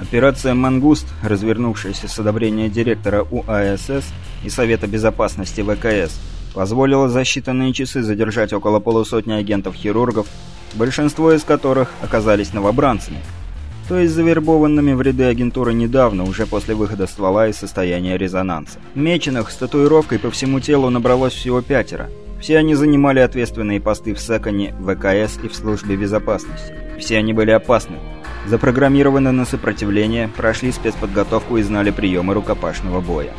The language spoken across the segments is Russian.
Операция «Мангуст», развернувшаяся с одобрения директора УАСС и Совета безопасности ВКС, позволила за считанные часы задержать около полусотни агентов-хирургов, большинство из которых оказались новобранцами, то есть завербованными в ряды агентуры недавно, уже после выхода ствола из состояния резонанса. Меченых с татуировкой по всему телу набралось всего пятеро. Все они занимали ответственные посты в Секоне, ВКС и в службе безопасности. Все они были опасны, запрограммированы на сопротивление, прошли спецподготовку и знали приемы рукопашного боя.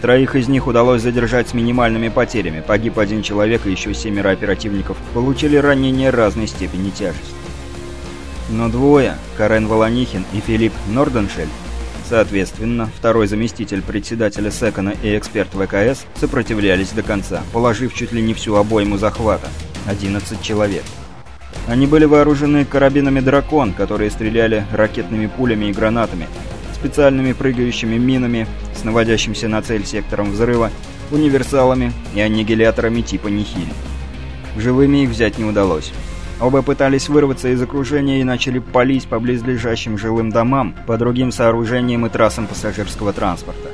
Троих из них удалось задержать с минимальными потерями. Погиб один человек, и еще семеро оперативников получили ранения разной степени тяжести. Но двое, Карен Волонихин и Филипп Норденшель, соответственно, второй заместитель председателя Секона и эксперт ВКС, сопротивлялись до конца, положив чуть ли не всю обойму захвата – 11 человек. Они были вооружены карабинами «Дракон», которые стреляли ракетными пулями и гранатами, специальными прыгающими минами с наводящимся на цель сектором взрыва, универсалами и аннигиляторами типа «Нихиль». Живыми их взять не удалось. Оба пытались вырваться из окружения и начали палить по близлежащим жилым домам, по другим сооружениям и трассам пассажирского транспорта.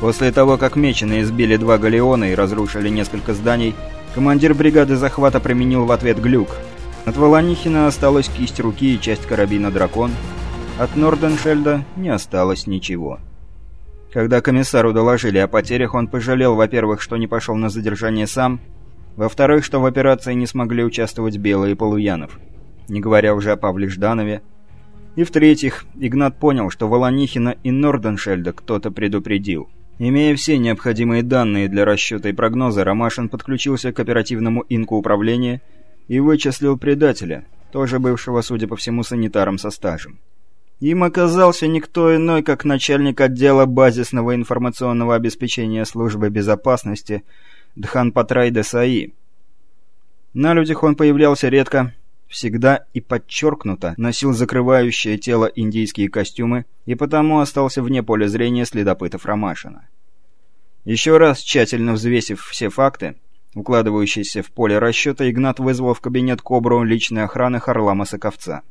После того, как меченые сбили два галеона и разрушили несколько зданий, командир бригады захвата применил в ответ глюк. От Волонихина осталась кисть руки и часть карабина «Дракон», от Норденшельда не осталось ничего. Когда комиссару доложили о потерях, он пожалел, во-первых, что не пошел на задержание сам, во-вторых, что в операции не смогли участвовать Белый и Полуянов, не говоря уже о Павле Жданове. И в-третьих, Игнат понял, что Волонихина и Норденшельда кто-то предупредил. Имея все необходимые данные для расчета и прогноза, Ромашин подключился к оперативному инку управления и вычислил предателя, тоже бывшего, судя по всему, санитаром со стажем. Им оказался никто иной, как начальник отдела базисного информационного обеспечения службы безопасности Дхан Патрай Десаи. На людях он появлялся редко, всегда и подчеркнуто носил закрывающее тело индийские костюмы и потому остался вне поля зрения следопытов Ромашина. Еще раз тщательно взвесив все факты, укладывающиеся в поле расчета, Игнат вызвал в кабинет Кобру личной охраны Харлама Соковца.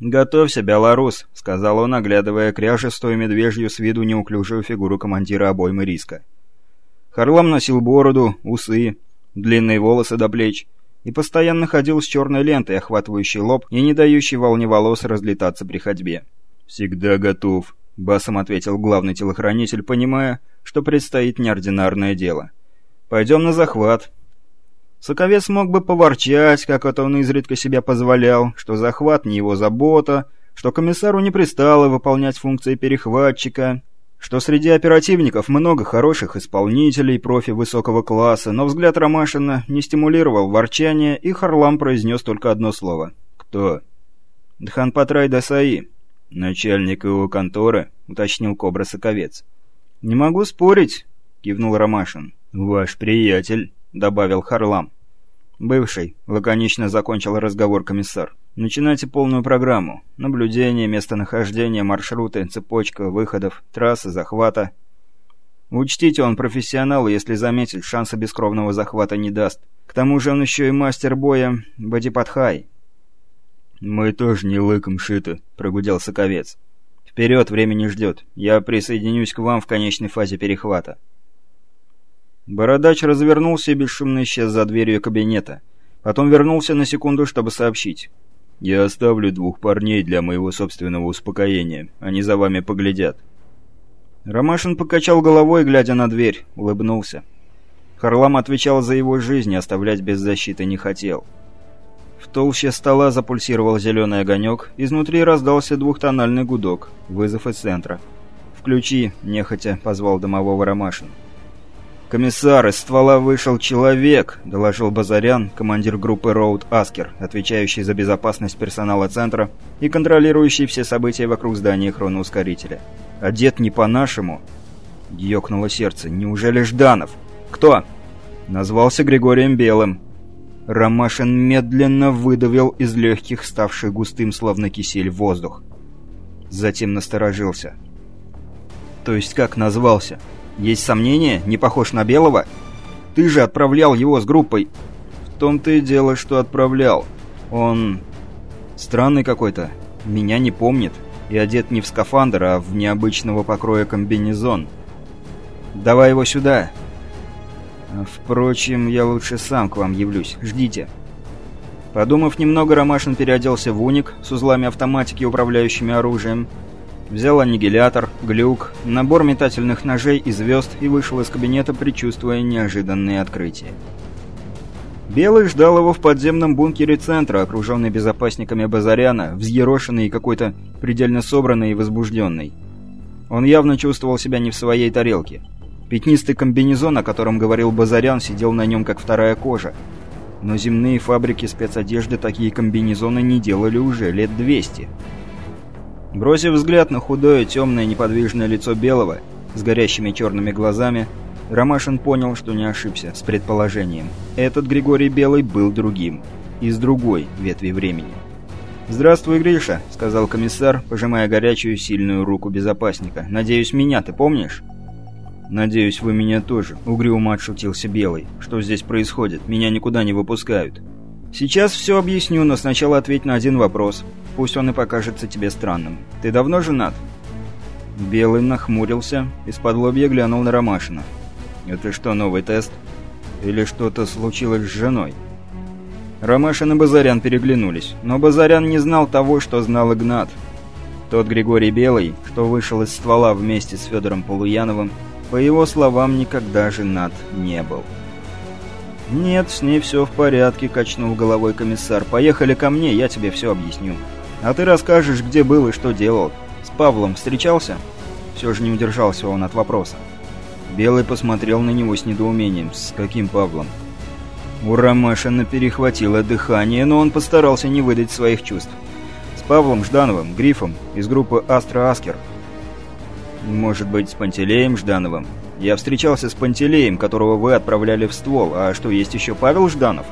«Готовься, белорус», — сказал он, оглядывая кряжестую медвежью с виду неуклюжую фигуру командира обоймы риска. Харлам носил бороду, усы, длинные волосы до плеч и постоянно ходил с черной лентой, охватывающей лоб и не дающей волне волос разлетаться при ходьбе. «Всегда готов», — басом ответил главный телохранитель, понимая, что предстоит неординарное дело. «Пойдем на захват». Соковец мог бы поворчать, как это он изредка себя позволял, что захват не его забота, что комиссару не пристало выполнять функции перехватчика, что среди оперативников много хороших исполнителей, профи высокого класса, но взгляд Ромашина не стимулировал ворчание, и Харлам произнес только одно слово. «Кто?» «Дханпатрай Дасаи». «Начальник его конторы», — уточнил Кобра Соковец. «Не могу спорить», — кивнул Ромашин. «Ваш приятель». — добавил Харлам. «Бывший», — лаконично закончил разговор комиссар. «Начинайте полную программу. Наблюдение, местонахождение, маршруты, цепочка выходов, трассы, захвата. Учтите, он профессионал, если заметить, шанса бескровного захвата не даст. К тому же он еще и мастер боя Бадипадхай». «Мы тоже не лыком шиты», — прогудел Соковец. «Вперед, время не ждет. Я присоединюсь к вам в конечной фазе перехвата». Бородач развернулся и бесшумно исчез за дверью кабинета. Потом вернулся на секунду, чтобы сообщить. «Я оставлю двух парней для моего собственного успокоения. Они за вами поглядят». Ромашин покачал головой, глядя на дверь, улыбнулся. Харлам отвечал за его жизнь и оставлять без защиты не хотел. В толще стола запульсировал зеленый огонек, изнутри раздался двухтональный гудок, вызов из центра. «Включи», — нехотя позвал домового Ромашин. «Комиссар, из ствола вышел человек», — доложил Базарян, командир группы Роуд Аскер, отвечающий за безопасность персонала центра и контролирующий все события вокруг здания хроноускорителя. «Одет не по-нашему». Ёкнуло сердце. «Неужели Жданов?» «Кто?» Назвался Григорием Белым. Ромашин медленно выдавил из легких, ставший густым, словно кисель, воздух. Затем насторожился. «То есть как назвался?» Есть сомнения? Не похож на Белого? Ты же отправлял его с группой. В том-то и дело, что отправлял. Он... странный какой-то. меня не помнит и одет не в скафандр, а в необычного покроя комбинезон. «Давай его сюда!» «Впрочем, я лучше сам к вам явлюсь. Ждите». Подумав немного, Ромашин переоделся в уник с узлами автоматики, управляющими оружием, взял аннигилятор, глюк, набор метательных ножей и звезд и вышел из кабинета, предчувствуя неожиданные открытия. Белый ждал его в подземном бункере центра, окруженный безопасниками Базаряна, взъерошенный и какой-то предельно собранный и возбужденный. Он явно чувствовал себя не в своей тарелке. Пятнистый комбинезон, о котором говорил Базарян, сидел на нем как вторая кожа. Но земные фабрики спецодежды такие комбинезоны не делали уже лет 200. Бросив взгляд на худое, темное, неподвижное лицо Белого с горящими черными глазами, Ромашин понял, что не ошибся с предположением. Этот Григорий Белый был другим. Из другой ветви времени. «Здравствуй, Гриша», — сказал комиссар, пожимая горячую, сильную руку безопасника. «Надеюсь, меня ты помнишь?» «Надеюсь, вы меня тоже», — угрюмо отшутился Белый. «Что здесь происходит? Меня никуда не выпускают». «Сейчас все объясню, но сначала ответь на один вопрос. Пусть он и покажется тебе странным. Ты давно женат?» Белый нахмурился, из-под лобья глянул на Ромашина. Это что, новый тест? Или что-то случилось с женой? Ромашин и Базарян переглянулись, но Базарян не знал того, что знал Игнат. Тот Григорий Белый, что вышел из ствола вместе с Федором Полуяновым, по его словам, никогда женат не был. «Нет, с ней все в порядке», — качнул головой комиссар. «Поехали ко мне, я тебе все объясню. А ты расскажешь, где был и что делал. С Павлом встречался?» Все же не удержался он от вопроса. Белый посмотрел на него с недоумением. «С каким Павлом?» У Ромашина перехватило дыхание, но он постарался не выдать своих чувств. «С Павлом Ждановым, Грифом, из группы «Астра Аскер». «Может быть, с Пантелеем Ждановым? Я встречался с Пантелеем, которого вы отправляли в ствол. А что, есть еще Павел Жданов?»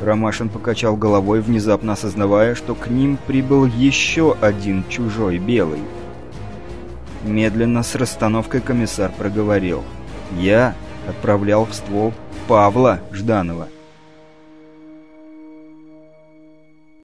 Ромашин покачал головой, внезапно осознавая, что к ним прибыл еще один чужой белый. Медленно, с расстановкой комиссар проговорил. «Я отправлял в ствол Павла Жданова».